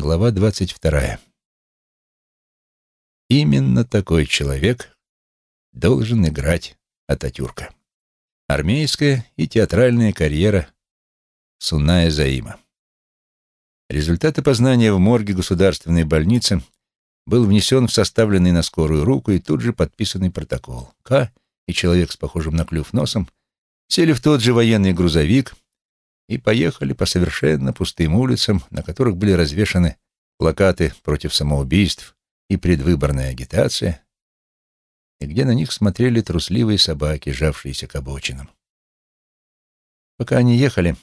Глава двадцать вторая. Именно такой человек должен играть Ататюрка. Армейская и театральная карьера Суная Заима. Результат опознания в морге государственной больницы был внесен в составленный на скорую руку и тут же подписанный протокол. К и человек с похожим на клюв носом сели в тот же военный грузовик и поехали по совершенно пустым улицам, на которых были развешаны плакаты против самоубийств и предвыборная агитация, и где на них смотрели трусливые собаки, жавшиеся к обочинам. Пока они ехали,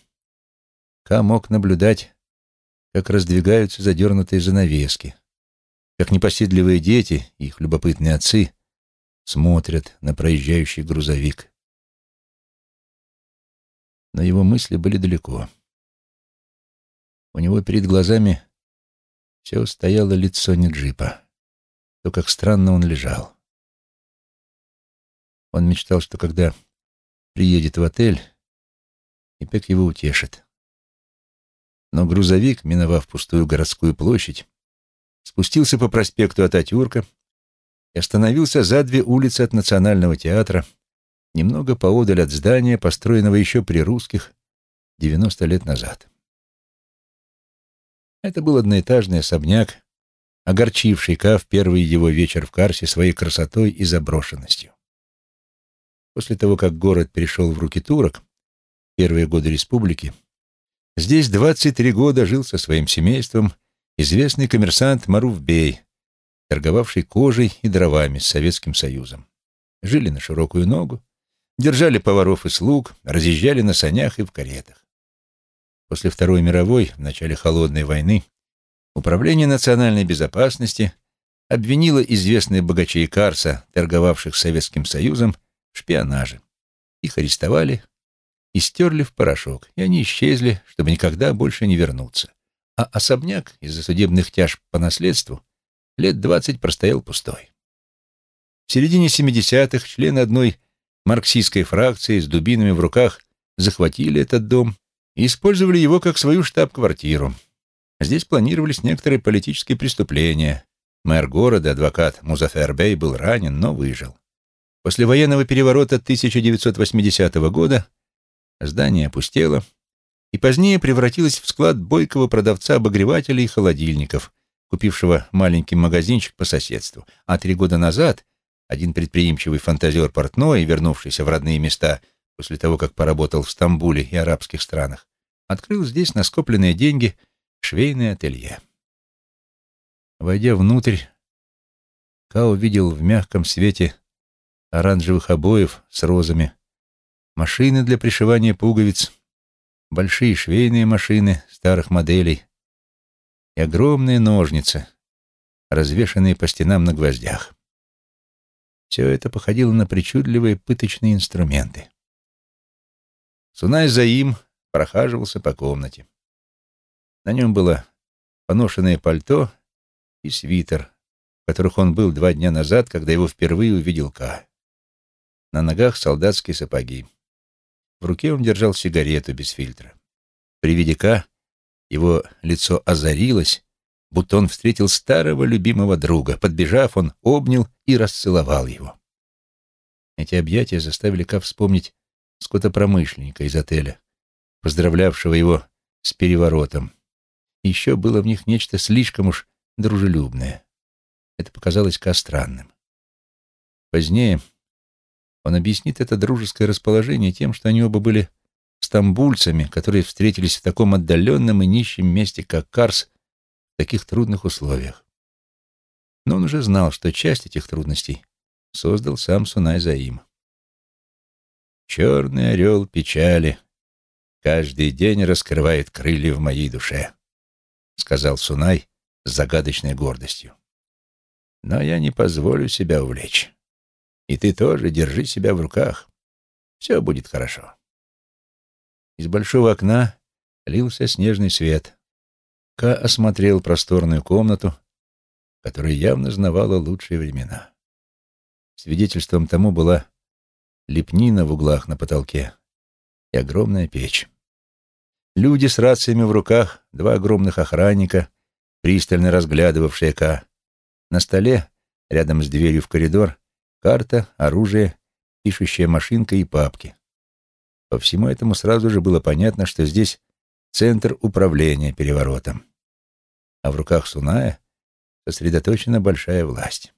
Ка мог наблюдать, как раздвигаются задернутые занавески, как непоседливые дети и их любопытные отцы смотрят на проезжающий грузовик но его мысли были далеко. У него перед глазами все стояло лицо не джипа, то, как странно он лежал. Он мечтал, что когда приедет в отель, Ипек его утешит. Но грузовик, миновав пустую городскую площадь, спустился по проспекту Ататюрка и остановился за две улицы от Национального театра, немного поодаль от здания, построенного еще при русских 90 лет назад. Это был одноэтажный особняк, огорчивший Ка в первый его вечер в Карсе своей красотой и заброшенностью. После того, как город перешел в руки турок, первые годы республики, здесь 23 года жил со своим семейством известный коммерсант Маруф Бей, торговавший кожей и дровами с Советским Союзом. Жили на широкую ногу, держали поваров и слуг, разъезжали на санях и в каретах. После Второй мировой, в начале Холодной войны, Управление национальной безопасности обвинило известных богачей Карса, торговавших с Советским Союзом, в шпионаже. Их арестовали и стерли в порошок, и они исчезли, чтобы никогда больше не вернуться. А особняк из-за судебных тяжб по наследству лет двадцать простоял пустой. В середине 70-х члены одной марксистской фракции с дубинами в руках захватили этот дом и использовали его как свою штаб-квартиру. Здесь планировались некоторые политические преступления. Мэр города, адвокат Музафер Бей, был ранен, но выжил. После военного переворота 1980 года здание опустело и позднее превратилось в склад бойкого продавца обогревателей и холодильников, купившего маленький магазинчик по соседству. А три года назад один предприимчивый фантазер портной, вернувшийся в родные места после того, как поработал в Стамбуле и арабских странах, открыл здесь на скопленные деньги швейное ателье. Войдя внутрь, Као видел в мягком свете оранжевых обоев с розами, машины для пришивания пуговиц, большие швейные машины старых моделей и огромные ножницы, развешанные по стенам на гвоздях. Все это походило на причудливые пыточные инструменты. Сунай Заим прохаживался по комнате. На нем было поношенное пальто и свитер, в которых он был два дня назад, когда его впервые увидел Ка. На ногах солдатские сапоги. В руке он держал сигарету без фильтра. При виде Ка его лицо озарилось, будто он встретил старого любимого друга. Подбежав, он обнял и расцеловал его. Эти объятия заставили Ка вспомнить скотопромышленника из отеля, поздравлявшего его с переворотом. еще было в них нечто слишком уж дружелюбное. Это показалось Ка странным. Позднее он объяснит это дружеское расположение тем, что они оба были стамбульцами, которые встретились в таком отдаленном и нищем месте, как Карс, таких трудных условиях. Но он уже знал, что часть этих трудностей создал сам Сунай Заим. «Черный орел печали каждый день раскрывает крылья в моей душе», — сказал Сунай с загадочной гордостью. «Но я не позволю себя увлечь. И ты тоже держи себя в руках. Все будет хорошо». Из большого окна лился снежный свет. Ка осмотрел просторную комнату, которая явно знавала лучшие времена. Свидетельством тому была лепнина в углах на потолке и огромная печь. Люди с рациями в руках, два огромных охранника, пристально разглядывавшая Ка. На столе, рядом с дверью в коридор, карта, оружие, пишущая машинка и папки. По всему этому сразу же было понятно, что здесь центр управления переворотом. А в руках Суная сосредоточена большая власть.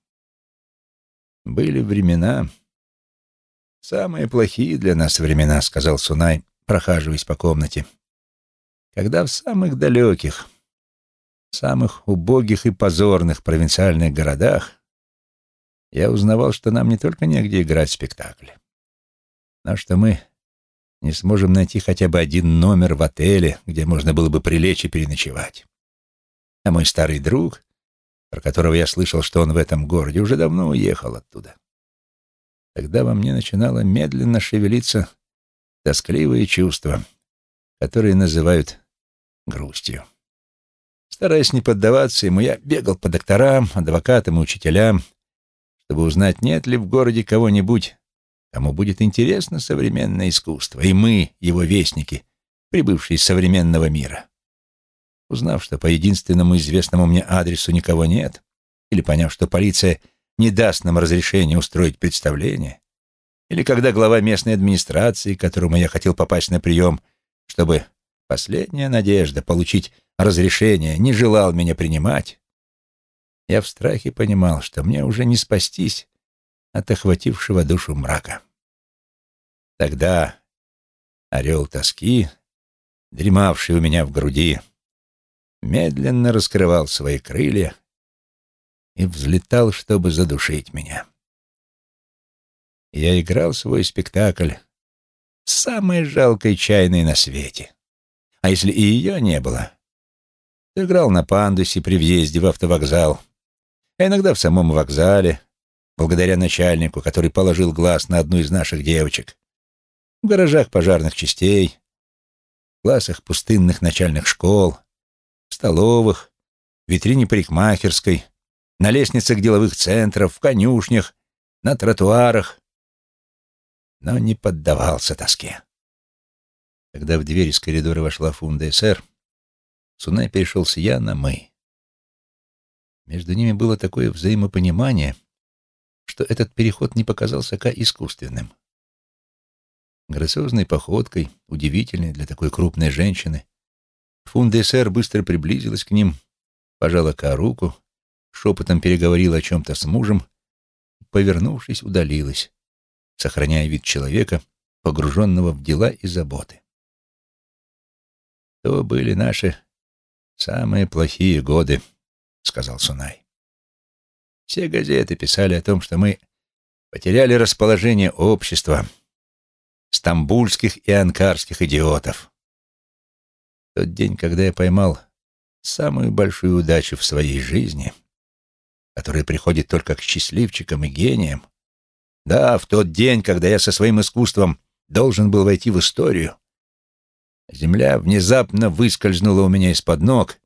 Были времена, самые плохие для нас времена, сказал Сунай, прохаживаясь по комнате, когда в самых далеких, самых убогих и позорных провинциальных городах я узнавал, что нам не только негде играть спектакли, но что мы не сможем найти хотя бы один номер в отеле, где можно было бы прилечь и переночевать. А мой старый друг, про которого я слышал, что он в этом городе, уже давно уехал оттуда. Тогда во мне начинало медленно шевелиться тоскливые чувства, которые называют грустью. Стараясь не поддаваться ему, я бегал по докторам, адвокатам и учителям, чтобы узнать, нет ли в городе кого-нибудь, кому будет интересно современное искусство, и мы, его вестники, прибывшие из современного мира. Узнав, что по единственному известному мне адресу никого нет, или поняв, что полиция не даст нам разрешения устроить представление, или когда глава местной администрации, к которому я хотел попасть на прием, чтобы последняя надежда получить разрешение, не желал меня принимать, я в страхе понимал, что мне уже не спастись от охватившего душу мрака. Тогда орел тоски, дремавший у меня в груди, медленно раскрывал свои крылья и взлетал, чтобы задушить меня. Я играл свой спектакль самой жалкой чайной на свете. А если и ее не было, то играл на пандусе при въезде в автовокзал, а иногда в самом вокзале, благодаря начальнику, который положил глаз на одну из наших девочек, в гаражах пожарных частей, в классах пустынных начальных школ, в столовых, в витрине парикмахерской, на лестницах деловых центров, в конюшнях, на тротуарах, но не поддавался тоске. Когда в дверь из коридора вошла Фунда СР, Сунай перешел с «я» на «мы». Между ними было такое взаимопонимание, что этот переход не показался Ка искусственным. Грациозной походкой, удивительной для такой крупной женщины, Фунда СР быстро приблизилась к ним, пожала Ка руку, шепотом переговорила о чем-то с мужем, повернувшись, удалилась, сохраняя вид человека, погруженного в дела и заботы. То были наши самые плохие годы, — сказал Сунай. Все газеты писали о том, что мы потеряли расположение общества, стамбульских и анкарских идиотов. Тот день, когда я поймал самую большую удачу в своей жизни, которая приходит только к счастливчикам и гениям, да, в тот день, когда я со своим искусством должен был войти в историю, земля внезапно выскользнула у меня из-под ног,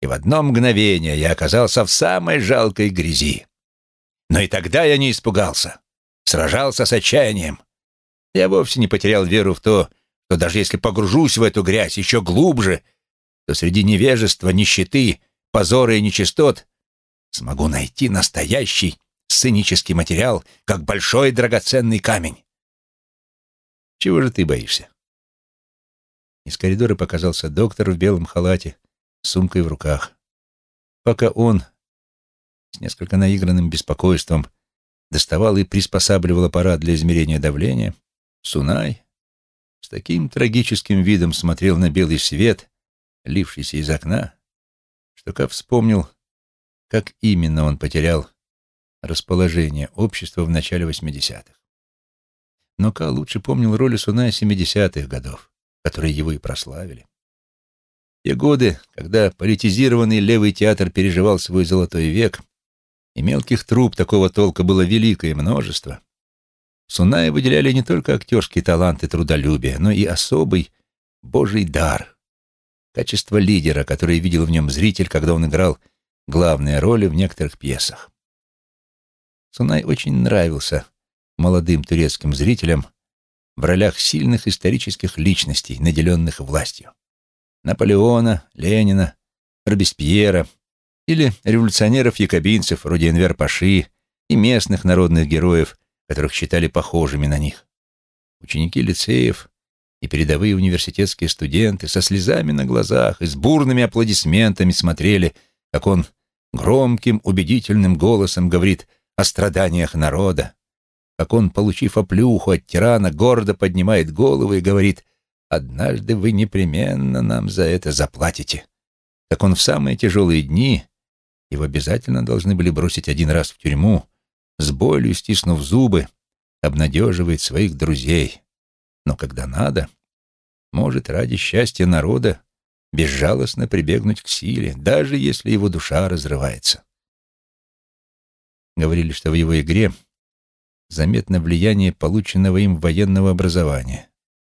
и в одно мгновение я оказался в самой жалкой грязи. Но и тогда я не испугался, сражался с отчаянием. Я вовсе не потерял веру в то, что даже если погружусь в эту грязь еще глубже, то среди невежества, нищеты, позора и нечистот смогу найти настоящий сценический материал, как большой драгоценный камень. Чего же ты боишься? Из коридора показался доктор в белом халате сумкой в руках. Пока он с несколько наигранным беспокойством доставал и приспосабливал аппарат для измерения давления, Сунай с таким трагическим видом смотрел на белый свет, лившийся из окна, что Ка вспомнил, как именно он потерял расположение общества в начале 80-х. Но Ка лучше помнил роли Суная 70-х годов, которые его и прославили. Те годы, когда политизированный левый театр переживал свой золотой век, и мелких труп такого толка было великое множество, Суная выделяли не только актерские таланты трудолюбия, но и особый божий дар, качество лидера, которое видел в нем зритель, когда он играл главные роли в некоторых пьесах. Сунай очень нравился молодым турецким зрителям в ролях сильных исторических личностей, наделенных властью. Наполеона, Ленина, Робеспьера, или революционеров-якобинцев вроде Энвер Паши и местных народных героев, которых считали похожими на них. Ученики лицеев и передовые университетские студенты со слезами на глазах и с бурными аплодисментами смотрели, как он громким, убедительным голосом говорит о страданиях народа, как он, получив оплюху от тирана, гордо поднимает голову и говорит «Однажды вы непременно нам за это заплатите». Так он в самые тяжелые дни, его обязательно должны были бросить один раз в тюрьму, с болью стиснув зубы, обнадеживает своих друзей. Но когда надо, может ради счастья народа безжалостно прибегнуть к силе, даже если его душа разрывается. Говорили, что в его игре заметно влияние полученного им военного образования.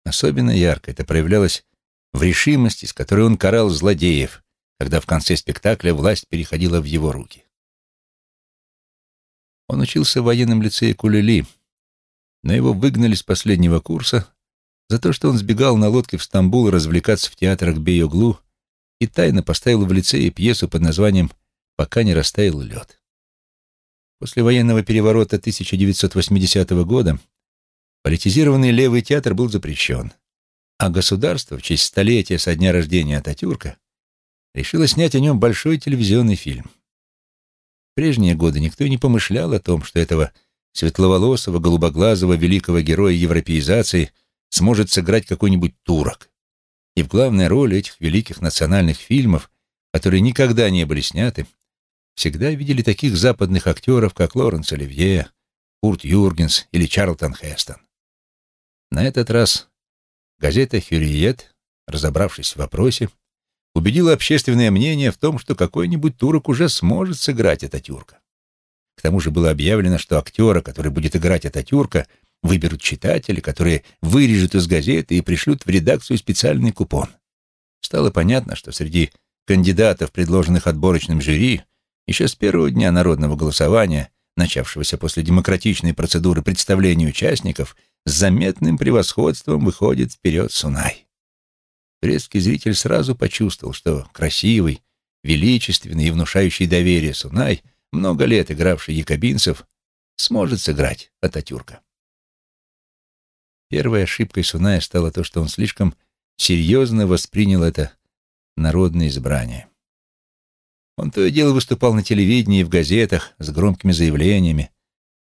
Особенно ярко это проявлялось в решимости, с которой он карал злодеев, когда в конце спектакля власть переходила в его руки. Он учился в военном лицее Кулели, но его выгнали с последнего курса за то, что он сбегал на лодке в Стамбул развлекаться в театрах Бейоглу и тайно поставил в лицее пьесу под названием «Пока не растаял лед». После военного переворота 1980 года политизированный левый театр был запрещен, а государство в честь столетия со дня рождения Ататюрка решило снять о нем большой телевизионный фильм. В прежние годы никто и не помышлял о том, что этого светловолосого, голубоглазого великого героя европеизации сможет сыграть какой-нибудь турок. И в главной роли этих великих национальных фильмов, которые никогда не были сняты, всегда видели таких западных актеров, как Лоренс Оливье, Курт Юргенс или Чарлтон Хестон. На этот раз газета «Хюриет», разобравшись в вопросе, убедила общественное мнение в том, что какой-нибудь турок уже сможет сыграть Ататюрка. К тому же было объявлено, что актера, который будет играть Ататюрка, выберут читатели, которые вырежут из газеты и пришлют в редакцию специальный купон. Стало понятно, что среди кандидатов, предложенных отборочным жюри, еще с первого дня народного голосования, начавшегося после демократичной процедуры представления участников, с заметным превосходством выходит вперед Сунай. Турецкий зритель сразу почувствовал, что красивый, величественный и внушающий доверие Сунай, много лет игравший якобинцев, сможет сыграть Ататюрка. Первой ошибкой Суная стало то, что он слишком серьезно воспринял это народное избрание. Он то и дело выступал на телевидении и в газетах с громкими заявлениями,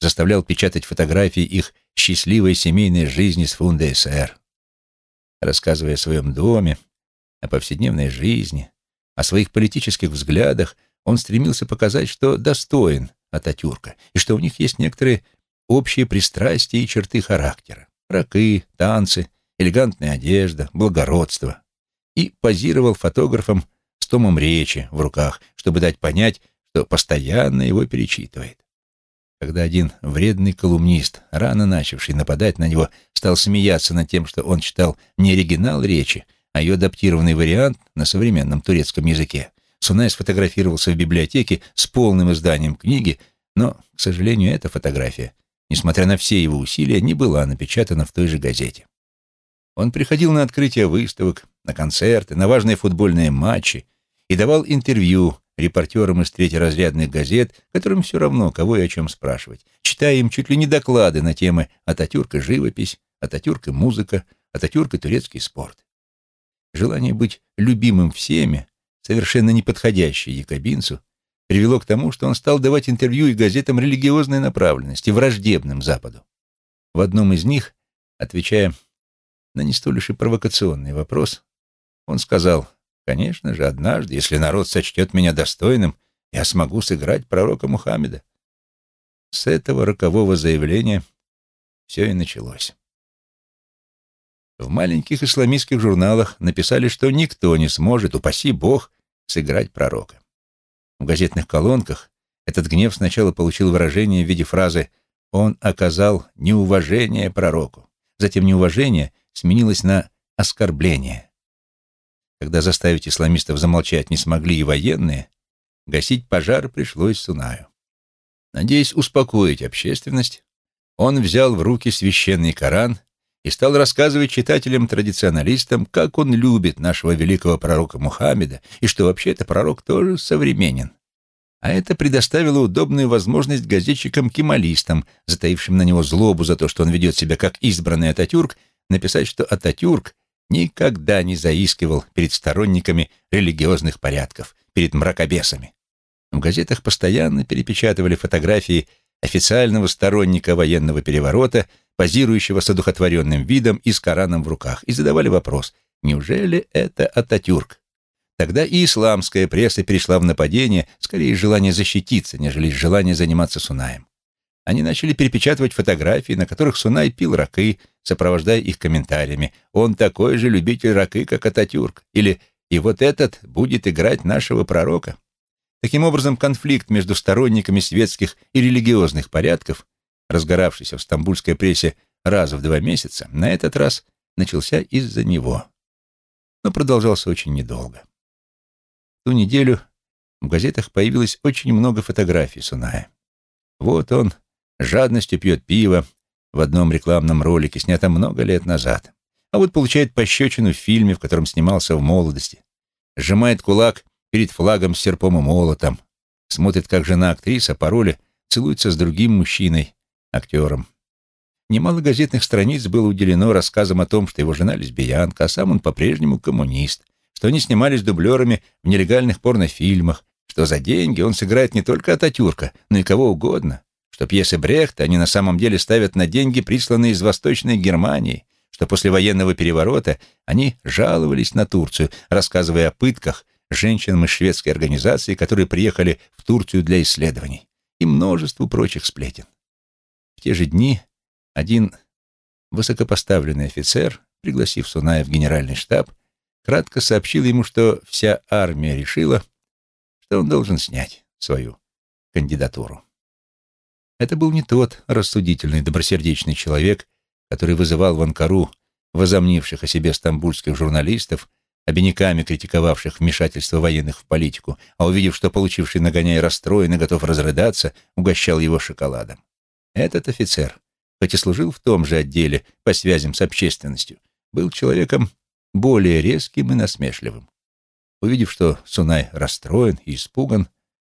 заставлял печатать фотографии их счастливой семейной жизни с фунда СССР. Рассказывая о своем доме, о повседневной жизни, о своих политических взглядах, он стремился показать, что достоин Ататюрка и что у них есть некоторые общие пристрастия и черты характера. Ракы, танцы, элегантная одежда, благородство. И позировал фотографом с томом речи в руках, чтобы дать понять, что постоянно его перечитывает. Когда один вредный колумнист, рано начавший нападать на него, стал смеяться над тем, что он читал не оригинал речи, а ее адаптированный вариант на современном турецком языке, Сунай сфотографировался в библиотеке с полным изданием книги, но, к сожалению, эта фотография, несмотря на все его усилия, не была напечатана в той же газете. Он приходил на открытие выставок, на концерты, на важные футбольные матчи, и давал интервью репортерам из третьеразрядных газет, которым все равно, кого и о чем спрашивать, читая им чуть ли не доклады на темы Ататюрк и живопись, Ататюрк и музыка, Ататюрк и турецкий спорт. Желание быть любимым всеми, совершенно неподходящее якобинцу, привело к тому, что он стал давать интервью и газетам религиозной направленности, враждебным Западу. В одном из них, отвечая на не столь уж и провокационный вопрос, он сказал, Конечно же, однажды, если народ сочтет меня достойным, я смогу сыграть пророка Мухаммеда. С этого рокового заявления все и началось. В маленьких исламистских журналах написали, что никто не сможет, упаси Бог, сыграть пророка. В газетных колонках этот гнев сначала получил выражение в виде фразы «Он оказал неуважение пророку». Затем неуважение сменилось на оскорбление. Когда заставить исламистов замолчать не смогли и военные, гасить пожар пришлось Сунаю. Надеясь успокоить общественность, он взял в руки священный Коран и стал рассказывать читателям-традиционалистам, как он любит нашего великого пророка Мухаммеда и что вообще-то пророк тоже современен, А это предоставило удобную возможность газетчикам-кемалистам, затаившим на него злобу за то, что он ведет себя как избранный Ататюрк, написать, что Ататюрк никогда не заискивал перед сторонниками религиозных порядков, перед мракобесами. В газетах постоянно перепечатывали фотографии официального сторонника военного переворота, позирующего с одухотворенным видом и с Кораном в руках, и задавали вопрос, неужели это Ататюрк? Тогда и исламская пресса перешла в нападение, скорее желания защититься, нежели желания заниматься Сунаем. Они начали перепечатывать фотографии, на которых Сунай пил ракы, сопровождая их комментариями. «Он такой же любитель ракы, как Ататюрк» или «И вот этот будет играть нашего пророка». Таким образом, конфликт между сторонниками светских и религиозных порядков, разгоравшийся в стамбульской прессе раз в два месяца, на этот раз начался из-за него. Но продолжался очень недолго. В ту неделю в газетах появилось очень много фотографий Суная. Вот он жадностью пьет пиво в одном рекламном ролике, снятом много лет назад. А вот получает пощечину в фильме, в котором снимался в молодости. Сжимает кулак перед флагом с серпом и молотом. Смотрит, как жена-актриса по роли целуется с другим мужчиной, актером. Немало газетных страниц было уделено рассказам о том, что его жена лесбиянка, а сам он по-прежнему коммунист, что они снимались дублерами в нелегальных порнофильмах, что за деньги он сыграет не только Ататюрка, но и кого угодно, что пьесы Брехта они на самом деле ставят на деньги, присланные из Восточной Германии, что после военного переворота они жаловались на Турцию, рассказывая о пытках женщинам из шведской организации, которые приехали в Турцию для исследований, и множеству прочих сплетен. В те же дни один высокопоставленный офицер, пригласив Суная в генеральный штаб, кратко сообщил ему, что вся армия решила, что он должен снять свою кандидатуру. Это был не тот рассудительный, добросердечный человек, который вызывал в Анкару возомнивших о себе стамбульских журналистов, обиняками критиковавших вмешательство военных в политику, а увидев, что получивший нагоняй расстроен и готов разрыдаться, угощал его шоколадом. Этот офицер, хоть и служил в том же отделе по связям с общественностью, был человеком более резким и насмешливым. Увидев, что Сунай расстроен и испуган,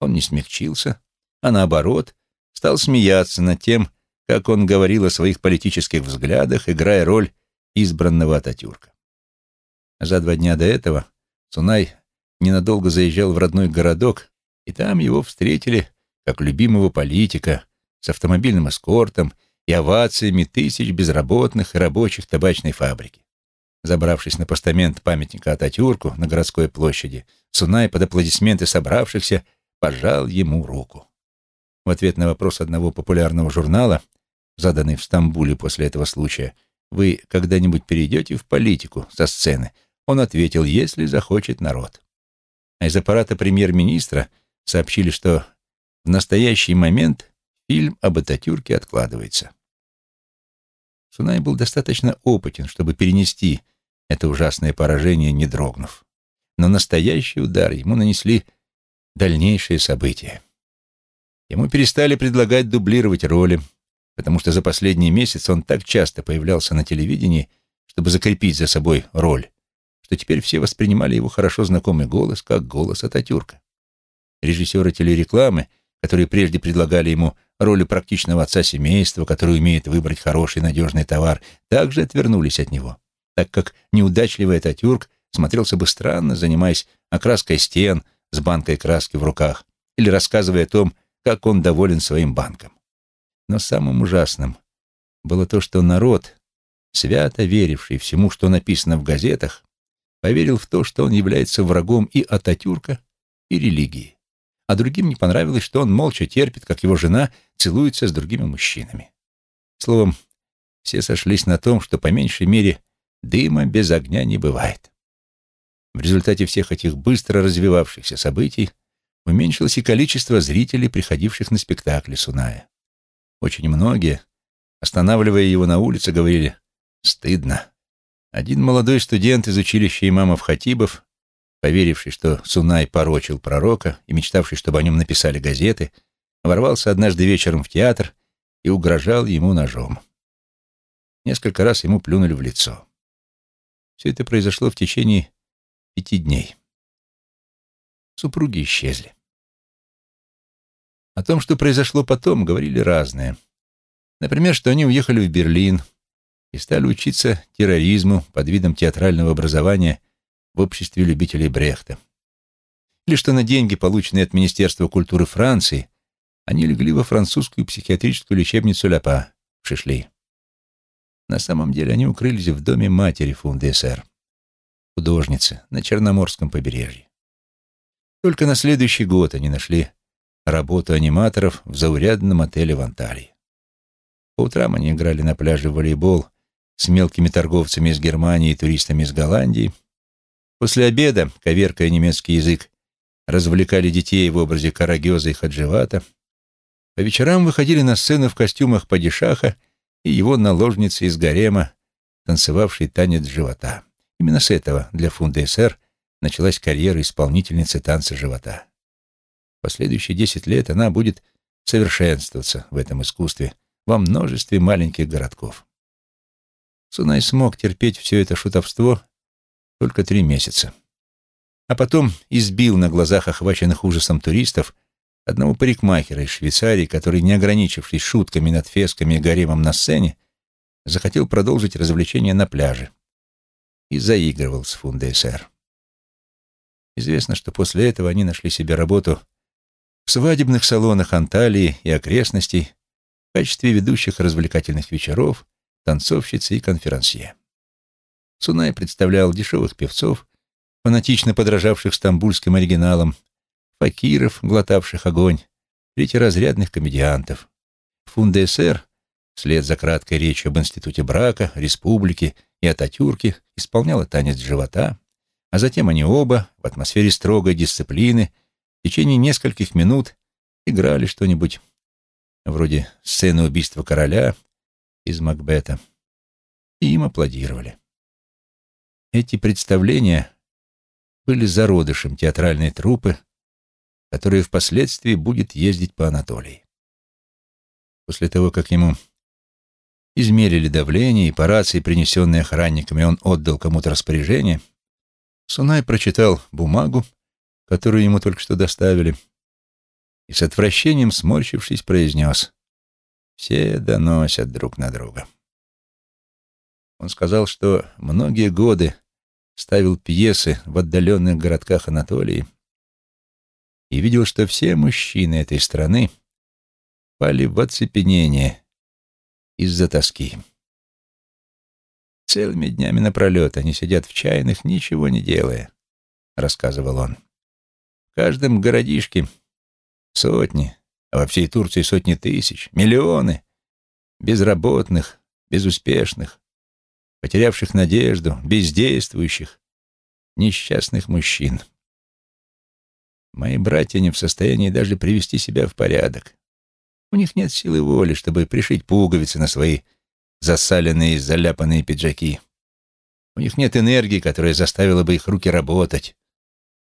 он не смягчился, а наоборот стал смеяться над тем, как он говорил о своих политических взглядах, играя роль избранного Ататюрка. За два дня до этого Сунай ненадолго заезжал в родной городок, и там его встретили как любимого политика с автомобильным эскортом и овациями тысяч безработных и рабочих табачной фабрики. Забравшись на постамент памятника Ататюрку на городской площади, Сунай под аплодисменты собравшихся пожал ему руку. В ответ на вопрос одного популярного журнала, заданный в Стамбуле после этого случая, «Вы когда-нибудь перейдете в политику со сцены?» Он ответил, «Если захочет народ». А из аппарата премьер-министра сообщили, что в настоящий момент фильм об Ататюрке откладывается. Сунай был достаточно опытен, чтобы перенести это ужасное поражение, не дрогнув. Но настоящий удар ему нанесли дальнейшие события. Ему перестали предлагать дублировать роли, потому что за последний месяц он так часто появлялся на телевидении, чтобы закрепить за собой роль, что теперь все воспринимали его хорошо знакомый голос как голос Ататюрка. Режиссеры телерекламы, которые прежде предлагали ему роли практичного отца семейства, который умеет выбрать хороший надежный товар, также отвернулись от него, так как неудачливый Ататюрк смотрелся бы странно, занимаясь окраской стен с банкой краски в руках или рассказывая о том, как он доволен своим банком. Но самым ужасным было то, что народ, свято веривший всему, что написано в газетах, поверил в то, что он является врагом и Ататюрка, и религии. А другим не понравилось, что он молча терпит, как его жена целуется с другими мужчинами. Словом, все сошлись на том, что по меньшей мере дыма без огня не бывает. В результате всех этих быстро развивавшихся событий уменьшилось и количество зрителей, приходивших на спектакли Суная. Очень многие, останавливая его на улице, говорили «стыдно». Один молодой студент из училища имамов Хатибов, поверивший, что Сунай порочил пророка и мечтавший, чтобы о нем написали газеты, ворвался однажды вечером в театр и угрожал ему ножом. Несколько раз ему плюнули в лицо. Все это произошло в течение пяти дней. Супруги исчезли. О том, что произошло потом, говорили разное. Например, что они уехали в Берлин и стали учиться терроризму под видом театрального образования в обществе любителей Брехта. Или что на деньги, полученные от Министерства культуры Франции, они легли во французскую психиатрическую лечебницу Ляпа в Шишли. На самом деле они укрылись в доме матери фунда СР, художницы на Черноморском побережье. Только на следующий год они нашли работу аниматоров в заурядном отеле в Анталии. По утрам они играли на пляже в волейбол с мелкими торговцами из Германии и туристами из Голландии. После обеда, коверкая немецкий язык, развлекали детей в образе Карагеза и Хадживата. По вечерам выходили на сцену в костюмах падишаха и его наложницы из гарема, танцевавшей танец живота. Именно с этого для фунда СР началась карьера исполнительницы танца живота. Последующие десять лет она будет совершенствоваться в этом искусстве во множестве маленьких городков. Сунай смог терпеть все это шутовство только три месяца. А потом избил на глазах охваченных ужасом туристов одного парикмахера из Швейцарии, который, не ограничившись шутками над фесками и гаремом на сцене, захотел продолжить развлечения на пляже и заигрывал с фундой СР. Известно, что после этого они нашли себе работу в свадебных салонах Анталии и окрестностей в качестве ведущих развлекательных вечеров, танцовщицы и конферансье. Сунай представлял дешевых певцов, фанатично подражавших стамбульским оригиналам, факиров, глотавших огонь, третьеразрядных комедиантов. Фунда СР, вслед за краткой речью об институте брака, республике и Ататюрке, исполняла танец живота, а затем они оба, в атмосфере строгой дисциплины, в течение нескольких минут играли что-нибудь вроде сцены убийства короля из Макбета, и им аплодировали. Эти представления были зародышем театральной труппы, которая впоследствии будет ездить по Анатолии. После того, как ему измерили давление и по рации, принесенной охранниками, он отдал кому-то распоряжение, Сунай прочитал бумагу, которую ему только что доставили, и с отвращением, сморщившись, произнес «Все доносят друг на друга». Он сказал, что многие годы ставил пьесы в отдаленных городках Анатолии и видел, что все мужчины этой страны пали в оцепенение из-за тоски. Целыми днями напролет они сидят в чайных, ничего не делая, — рассказывал он. Каждом городишке сотни, а во всей Турции сотни тысяч, миллионы безработных, безуспешных, потерявших надежду, бездействующих, несчастных мужчин. Мои братья не в состоянии даже привести себя в порядок. У них нет силы воли, чтобы пришить пуговицы на свои засаленные и заляпанные пиджаки. У них нет энергии, которая заставила бы их руки работать.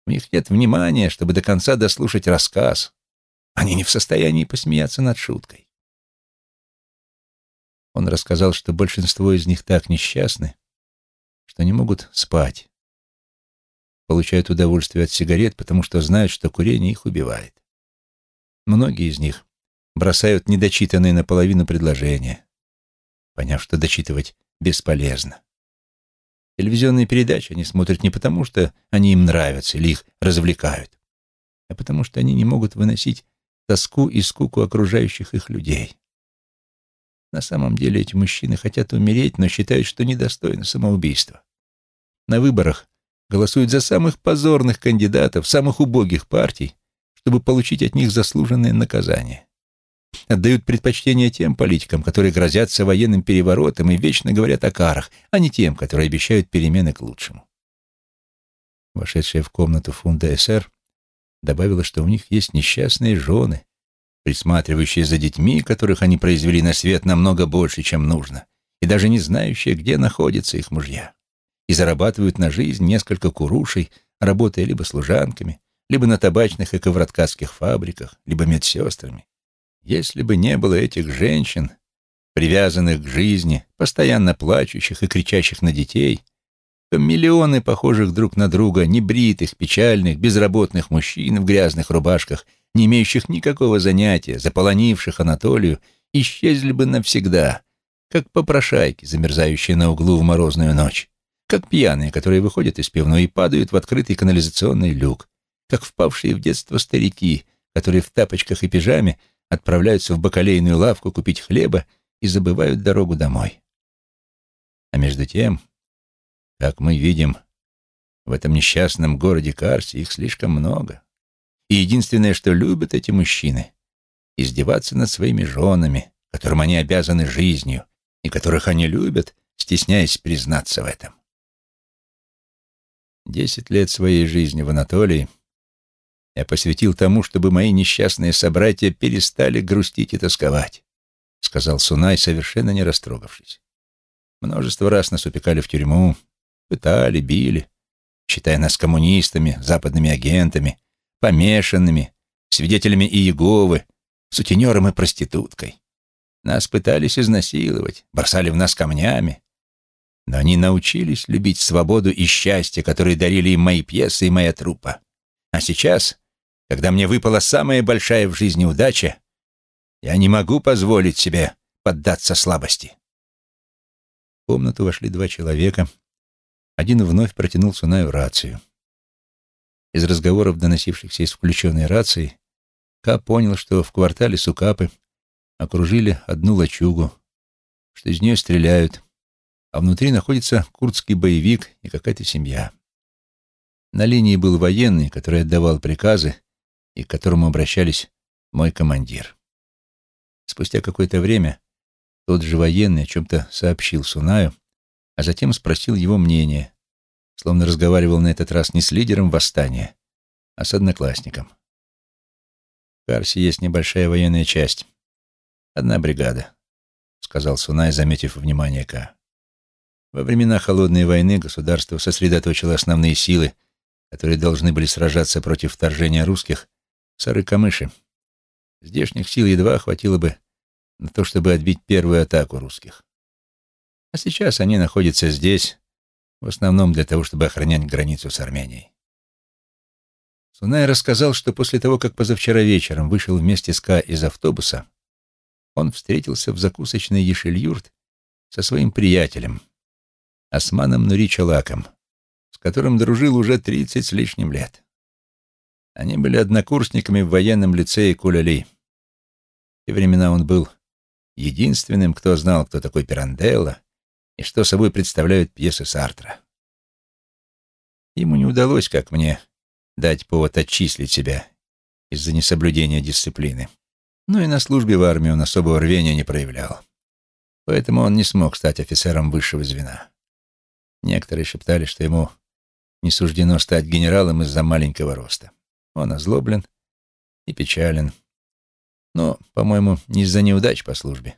У них нет внимания, чтобы до конца дослушать рассказ. Они не в состоянии посмеяться над шуткой. Он рассказал, что большинство из них так несчастны, что не могут спать. Получают удовольствие от сигарет, потому что знают, что курение их убивает. Многие из них бросают недочитанные наполовину предложения, поняв, что дочитывать бесполезно. Телевизионные передачи они смотрят не потому, что они им нравятся или их развлекают, а потому что они не могут выносить тоску и скуку окружающих их людей. На самом деле эти мужчины хотят умереть, но считают, что недостойны самоубийства. На выборах голосуют за самых позорных кандидатов, самых убогих партий, чтобы получить от них заслуженное наказание. Отдают предпочтение тем политикам, которые грозятся военным переворотом и вечно говорят о карах, а не тем, которые обещают перемены к лучшему. Вошедшая в комнату фунда СР добавила, что у них есть несчастные жены, присматривающие за детьми, которых они произвели на свет намного больше, чем нужно, и даже не знающие, где находятся их мужья, и зарабатывают на жизнь несколько курушей, работая либо служанками, либо на табачных и ковроткацких фабриках, либо медсестрами. Если бы не было этих женщин, привязанных к жизни, постоянно плачущих и кричащих на детей, то миллионы похожих друг на друга, небритых, печальных, безработных мужчин в грязных рубашках не имеющих никакого занятия, заполонивших Анатолию, исчезли бы навсегда, как попрошайки, замерзающие на углу в морозную ночь, как пьяные, которые выходят из пивной и падают в открытый канализационный люк, как впавшие в детство старики, которые в тапочках и пижаме отправляются в бакалейную лавку купить хлеба и забывают дорогу домой. А между тем, как мы видим, в этом несчастном городе Карсе их слишком много. И единственное, что любят эти мужчины — издеваться над своими женами, которым они обязаны жизнью, и которых они любят, стесняясь признаться в этом. Десять лет своей жизни в Анатолии я посвятил тому, чтобы мои несчастные собратья перестали грустить и тосковать, сказал Сунай, совершенно не растрогавшись. Множество раз нас упекали в тюрьму, пытали, били, считая нас коммунистами, западными агентами, помешанными, свидетелями Иеговы, сутенером и проституткой. Нас пытались изнасиловать, бросали в нас камнями. Но они научились любить свободу и счастье, которые дарили им мои пьесы и моя труппа. А сейчас, когда мне выпала самая большая в жизни удача, я не могу позволить себе поддаться слабости. В комнату вошли два человека. Один вновь протянул Сунаю рацию. Из разговоров, доносившихся из включенной рации, Ка понял, что в квартале Сукапы окружили одну лачугу, что из нее стреляют, а внутри находится курдский боевик и какая-то семья. На линии был военный, который отдавал приказы и к которому обращались мой командир. Спустя какое-то время тот же военный о чем-то сообщил Сунаю, а затем спросил его мнение, словно разговаривал на этот раз не с лидером восстания, а с одноклассником. В Карсе есть небольшая военная часть. Одна бригада, — сказал Сунай, заметив внимание К. Во времена Холодной войны государство сосредоточило основные силы, которые должны были сражаться против вторжения русских, в Сары-Камыши. Здешних сил едва хватило бы на то, чтобы отбить первую атаку русских. А сейчас они находятся здесь, в основном для того, чтобы охранять границу с Арменией. Сунай рассказал, что после того, как позавчера вечером вышел вместе с Ка из автобуса, он встретился в закусочной Ешельюрт со своим приятелем, Османом Нуричалаком, с которым дружил уже тридцать с лишним лет. Они были однокурсниками в военном лицее Куляли. В те времена он был единственным, кто знал, кто такой Пиранделло и что собой представляют пьесы Сартра. Ему не удалось, как мне, дать повод отчислить себя из-за несоблюдения дисциплины. Но и на службе в армии он особого рвения не проявлял. Поэтому он не смог стать офицером высшего звена. Некоторые шептали, что ему не суждено стать генералом из-за маленького роста. Он озлоблен и печален. Но, по-моему, не из-за неудач по службе,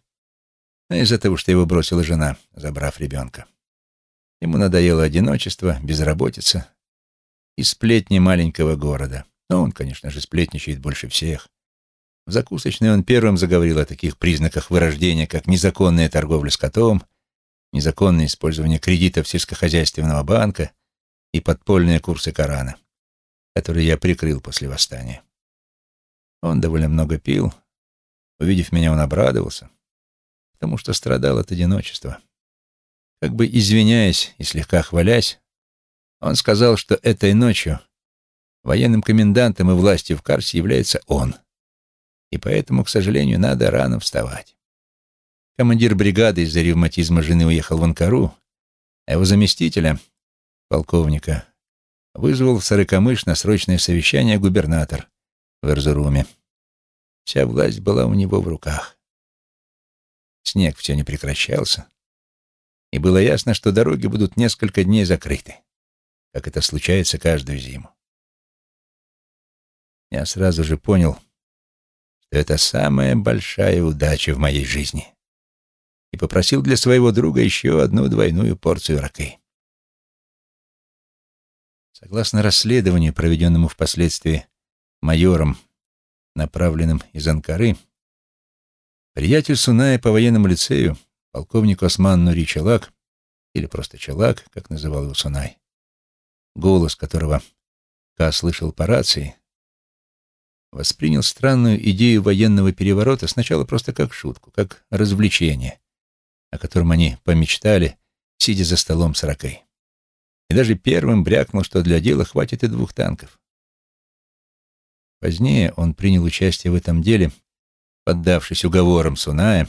а из-за того, что его бросила жена, забрав ребенка. Ему надоело одиночество, безработица и сплетни маленького города. Но он, конечно же, сплетничает больше всех. В закусочной он первым заговорил о таких признаках вырождения, как незаконная торговля скотом, незаконное использование кредитов сельскохозяйственного банка и подпольные курсы Корана, которые я прикрыл после восстания. Он довольно много пил. Увидев меня, он обрадовался, потому что страдал от одиночества. Как бы извиняясь и слегка хвалясь, он сказал, что этой ночью военным комендантом и властью в Карсе является он — и поэтому, к сожалению, надо рано вставать. Командир бригады из-за ревматизма жены уехал в Анкару, а его заместителя, полковника, вызвал в Сарыкамыш на срочное совещание губернатор в Эрзуруме. Вся власть была у него в руках. Снег все не прекращался, и было ясно, что дороги будут несколько дней закрыты, как это случается каждую зиму. Я сразу же понял, что это самая большая удача в моей жизни, и попросил для своего друга еще одну двойную порцию ракы. Согласно расследованию, проведенному впоследствии майором, направленным из Анкары, приятель Суная по военному лицею, полковник Осман Нури Чалак, или просто Чалак, как называл его Сунай, голос которого Ка слышал по рации, воспринял странную идею военного переворота сначала просто как шутку, как развлечение, о котором они помечтали, сидя за столом с ракой. И даже первым брякнул, что для дела хватит и двух танков. Позднее он принял участие в этом деле, поддавшись уговорам Суная,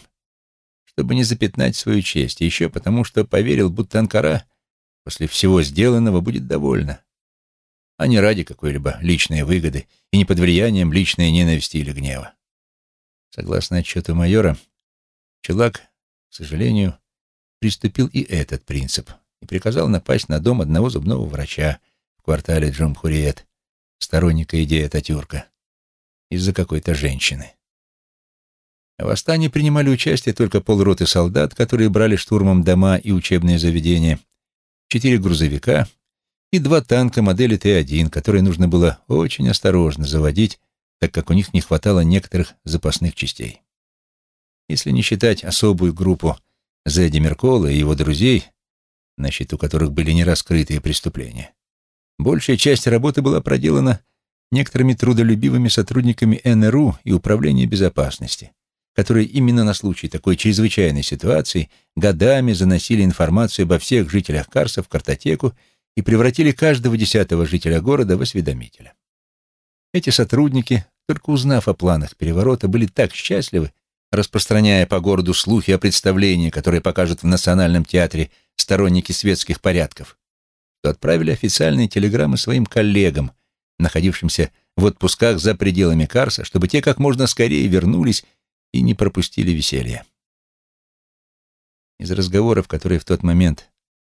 чтобы не запятнать свою честь, и еще потому, что поверил, будто Анкара после всего сделанного будет довольна, а не ради какой-либо личной выгоды и не под влиянием личной ненависти или гнева. Согласно отчету майора, Челак, к сожалению, приступил и этот принцип и приказал напасть на дом одного зубного врача в квартале Джумхуриет, сторонника идеи Ататюрка, из-за какой-то женщины. В восстании принимали участие только полроты солдат, которые брали штурмом дома и учебные заведения, четыре грузовика и два танка модели Т-1, которые нужно было очень осторожно заводить, так как у них не хватало некоторых запасных частей. Если не считать особую группу Зедди Меркола и его друзей, на счету которых были нераскрытые преступления, большая часть работы была проделана некоторыми трудолюбивыми сотрудниками НРУ и Управления безопасности, которые именно на случай такой чрезвычайной ситуации годами заносили информацию обо всех жителях Карса в картотеку и превратили каждого десятого жителя города в осведомителя. Эти сотрудники, только узнав о планах переворота, были так счастливы, распространяя по городу слухи о представлении, которое покажут в Национальном театре сторонники светских порядков, что отправили официальные телеграммы своим коллегам, находившимся в отпусках за пределами Карса, чтобы те как можно скорее вернулись и не пропустили веселья. Из разговоров, которые в тот момент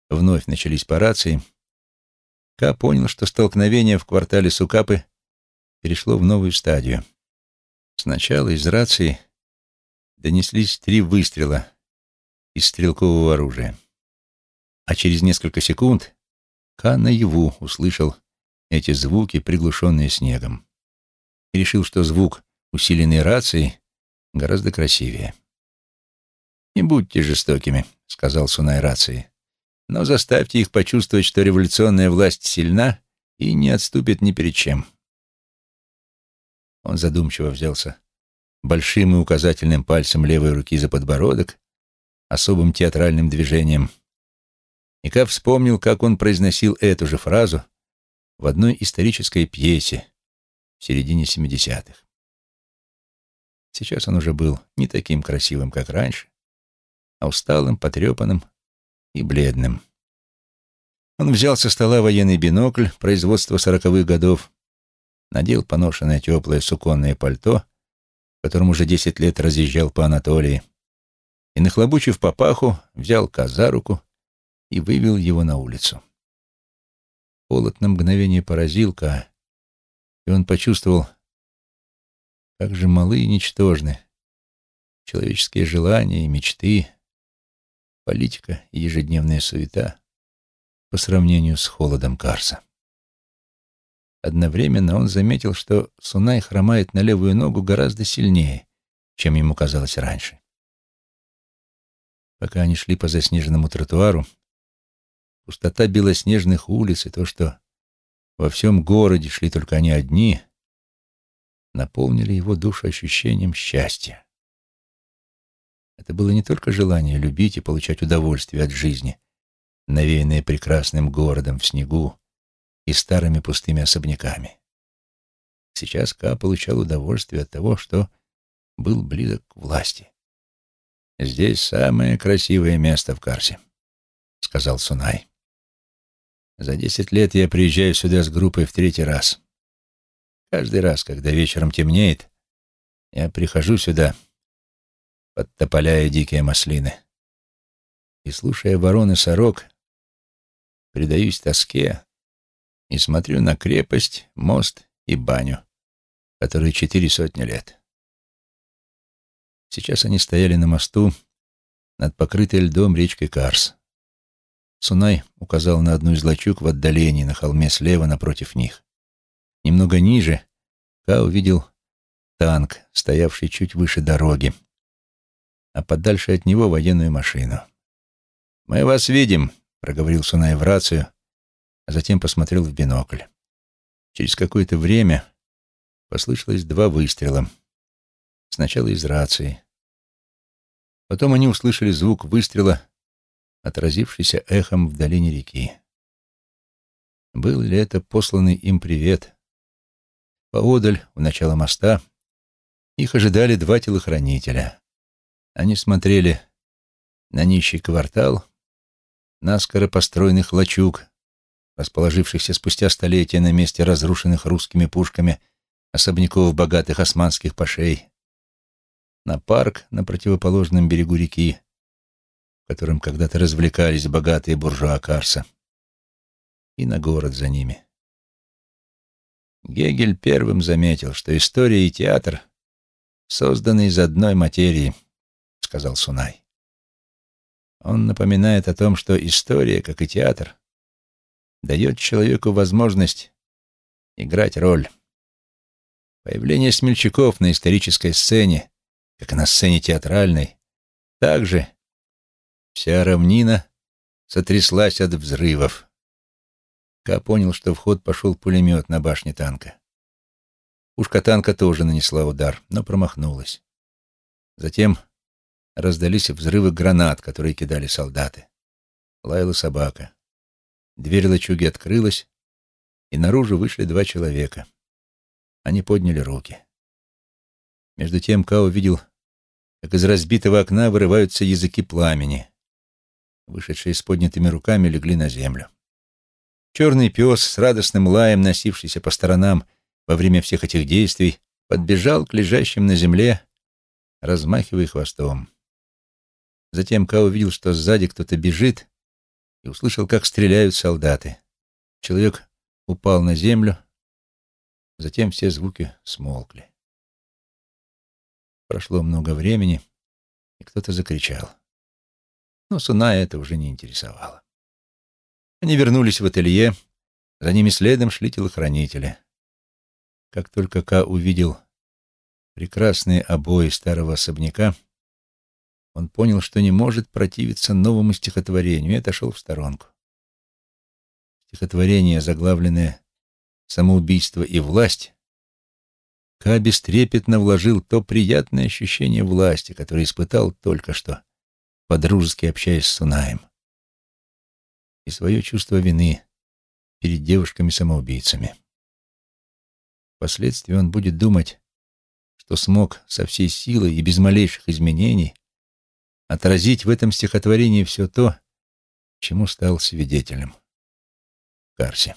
вновь начались по рации, Ка понял, что столкновение в квартале Сукапы перешло в новую стадию. Сначала из рации донеслись три выстрела из стрелкового оружия. А через несколько секунд Ка наяву услышал эти звуки, приглушенные снегом. И решил, что звук усиленной рации гораздо красивее. «Не будьте жестокими», — сказал Сунай рации, «но заставьте их почувствовать, что революционная власть сильна и не отступит ни перед чем». Он задумчиво взялся большим и указательным пальцем левой руки за подбородок, особым театральным движением. И Ка вспомнил, как он произносил эту же фразу в одной исторической пьесе в середине 70-х. Сейчас он уже был не таким красивым, как раньше, а усталым, потрепанным и бледным. Он взял со стола военный бинокль производства сороковых годов, надел поношенное теплое суконное пальто, которым уже десять лет разъезжал по Анатолии, и, нахлобучив папаху, взял коза руку и вывел его на улицу. Холод на мгновение поразил Ка, и он почувствовал, как же малы и ничтожны человеческие желания и мечты, политика и ежедневная суета по сравнению с холодом Карса. Одновременно он заметил, что Сунай хромает на левую ногу гораздо сильнее, чем ему казалось раньше. Пока они шли по заснеженному тротуару, пустота белоснежных улиц и то, что во всем городе шли только они одни — наполнили его душу ощущением счастья. Это было не только желание любить и получать удовольствие от жизни, навеянное прекрасным городом в снегу и старыми пустыми особняками. Сейчас Ка получал удовольствие от того, что был близок к власти. «Здесь самое красивое место в Карсе», — сказал Сунай. «За десять лет я приезжаю сюда с группой в третий раз. Каждый раз, когда вечером темнеет, я прихожу сюда, подтополяя дикие маслины, и, слушая ворон и сорок, предаюсь тоске и смотрю на крепость, мост и баню, которые четыре сотни лет. Сейчас они стояли на мосту над покрытой льдом речкой Карс. Сунай указал на одну из лачуг в отдалении на холме слева напротив них. Немного ниже Ка увидел танк, стоявший чуть выше дороги, а подальше от него военную машину. «Мы вас видим», — проговорил Сунай в рацию, а затем посмотрел в бинокль. Через какое-то время послышалось два выстрела. Сначала из рации. Потом они услышали звук выстрела, отразившийся эхом в долине реки. Был ли это посланный им привет? Поодаль, у начала моста, их ожидали два телохранителя. Они смотрели на нищий квартал, наскоро построенных лачуг, расположившихся спустя столетия на месте разрушенных русскими пушками особняков богатых османских пашей, на парк на противоположном берегу реки, в котором когда-то развлекались богатые буржуа Карса, и на город за ними. Гегель первым заметил, что история и театр созданы из одной материи, сказал Сунай. Он напоминает о том, что история, как и театр, дает человеку возможность играть роль. Появление смельчаков на исторической сцене, как на сцене театральной, также вся равнина сотряслась от взрывов. Ка понял, что в ход пошел пулемет на башне танка. Пушка танка тоже нанесла удар, но промахнулась. Затем раздались взрывы гранат, которые кидали солдаты. Лаяла собака. Дверь лачуги открылась, и наружу вышли два человека. Они подняли руки. Между тем Као видел, как из разбитого окна вырываются языки пламени. Вышедшие с поднятыми руками легли на землю. Черный пес с радостным лаем, носившийся по сторонам во время всех этих действий, подбежал к лежащим на земле, размахивая хвостом. Затем Ка увидел, что сзади кто-то бежит, и услышал, как стреляют солдаты. Человек упал на землю, затем все звуки смолкли. Прошло много времени, и кто-то закричал. Но Суная это уже не интересовало. Они вернулись в ателье, за ними следом шли телохранители. Как только Ка увидел прекрасные обои старого особняка, он понял, что не может противиться новому стихотворению, и отошел в сторонку. Стихотворение, заглавленное «Самоубийство и власть», Ка бестрепетно вложил то приятное ощущение власти, которое испытал только что, подружески общаясь с Сунаем и свое чувство вины перед девушками-самоубийцами. Впоследствии он будет думать, что смог со всей силой и без малейших изменений отразить в этом стихотворении все то, чему стал свидетелем. Карси.